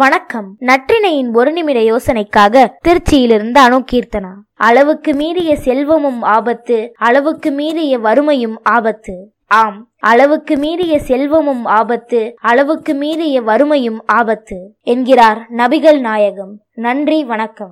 வணக்கம். நற்றினையின் ஒரு நிமிட யோசனைக்காக திருச்சியிலிருந்து அணு கீர்த்தனா அளவுக்கு மீறிய செல்வமும் ஆபத்து அளவுக்கு மீறிய வறுமையும் ஆபத்து. ஆம் அளவுக்கு மீறிய செல்வமும் ஆபத்து அளவுக்கு மீறிய வறுமையும் ஆபத்து. என்கிறார் நபிகள் நாயகம். நன்றி வணக்கம்.